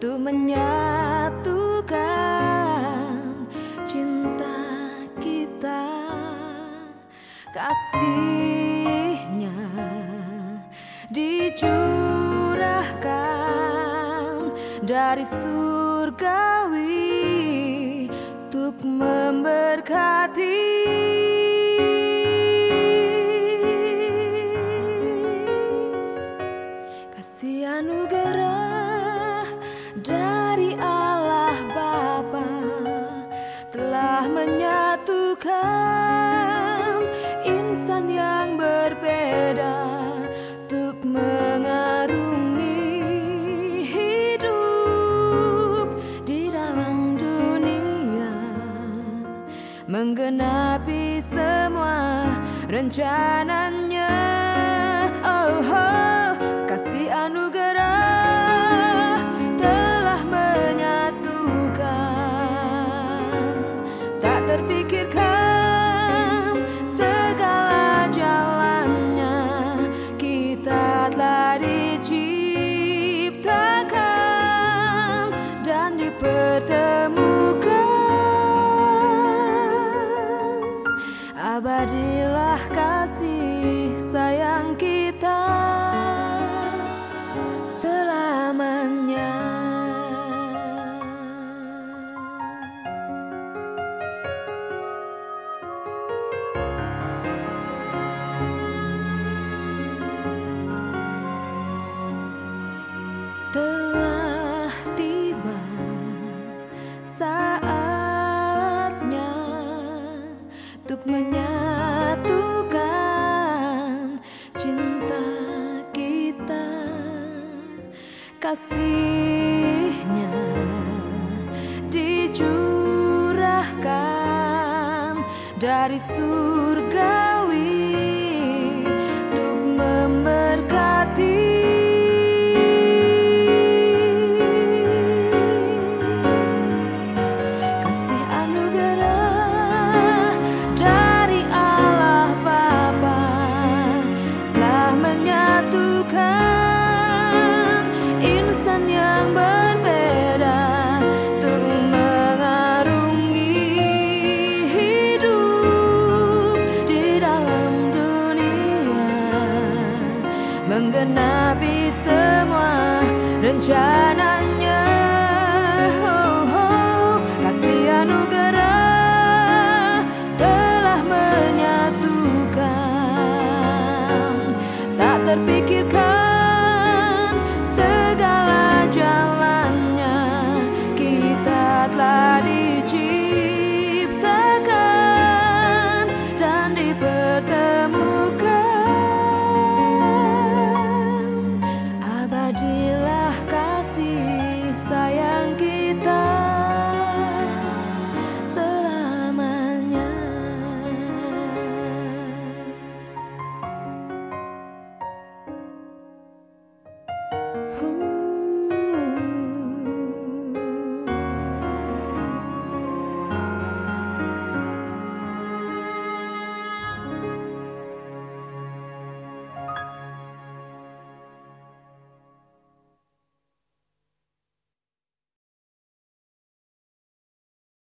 Untuk menyatukan cinta kita Kasihnya dicurahkan dari surgawi Untuk memberkati. Menggenapi semua rencananya. Oh, oh kasih anugerah telah menyatukan. Tak terpikirkan abadilah kasih untuk menyambut kasihnya dicurahkan dari surgawi menggenapi semua rencananya. Oh, oh, kasih anugerah telah menyatukan. Tak terpikirkan